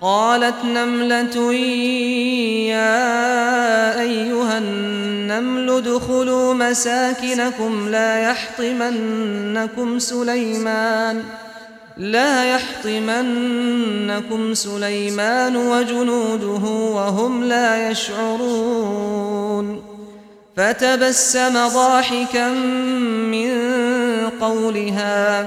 قالت نملة يا أيها النمل ادخلوا مساكنكم لا يحطمنكم سليمان لا يحطمنكم سليمان وجنوده وهم لا يشعرون. فتبسم ضاحكا من قولها.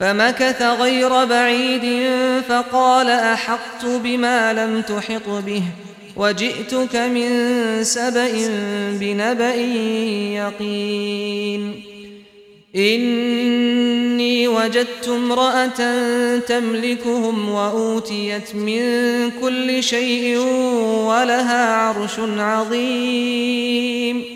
فمكث غير بعيد فقال أحقت بما لم تحط به وجئتك من سبأ بنبأ يقين. إني وجدت امرأة تملكهم وأوتيت من كل شيء ولها عرش عظيم.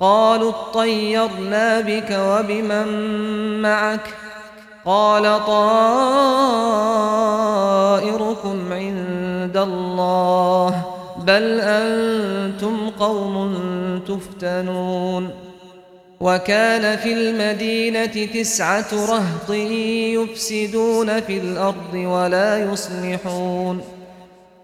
قالوا اطيرنا بك وبمن معك قال طائركم عند الله بل أنتم قوم تفتنون وكان في المدينة تسعة رهط يفسدون في الأرض ولا يصلحون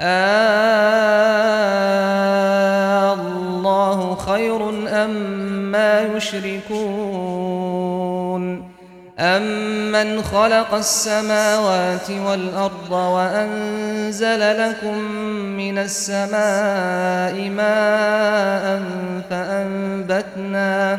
آه الله خير أم ما يشركون أَمَّنْ خَلَقَ السَّمَاوَاتِ وَالْأَرْضَ وَأَنزَلَ لَكُم مِّنَ السَّمَاءِ مَاءً فَأَنبَتْنَا فأنبتنا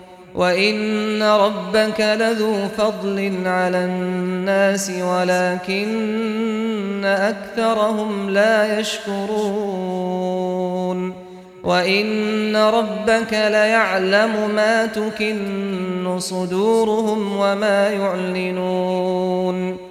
وإن ربك لذو فضل على الناس ولكن أكثرهم لا يشكرون وإن ربك ليعلم ما تكن صدورهم وما يعلنون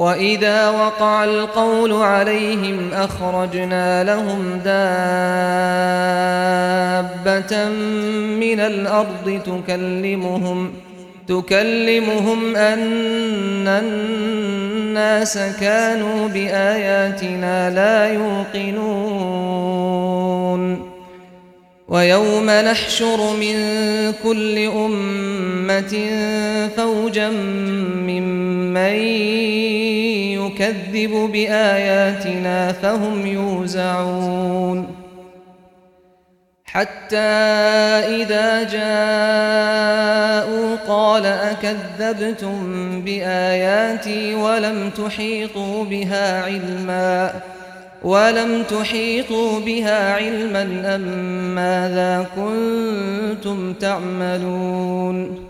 وإذا وقع القول عليهم أخرجنا لهم دابة من الأرض تكلمهم تكلمهم أن الناس كانوا بآياتنا لا يوقنون ويوم نحشر من كل أمة فوجا ممن يكذب بآياتنا فهم يوزعون. حتى إذا جاءوا قال أكذبتم بآياتي ولم تحيطوا بها علما ولم تحيطوا بها علما أم ماذا كنتم تعملون؟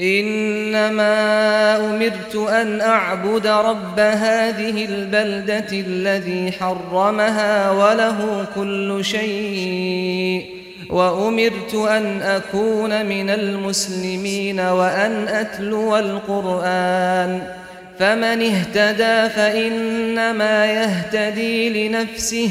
إنما أمرت أن أعبد رب هذه البلدة الذي حرمها وله كل شيء وأمرت أن أكون من المسلمين وأن أتلو القرآن. فمن اهتدى فإنما يهتدي لنفسه.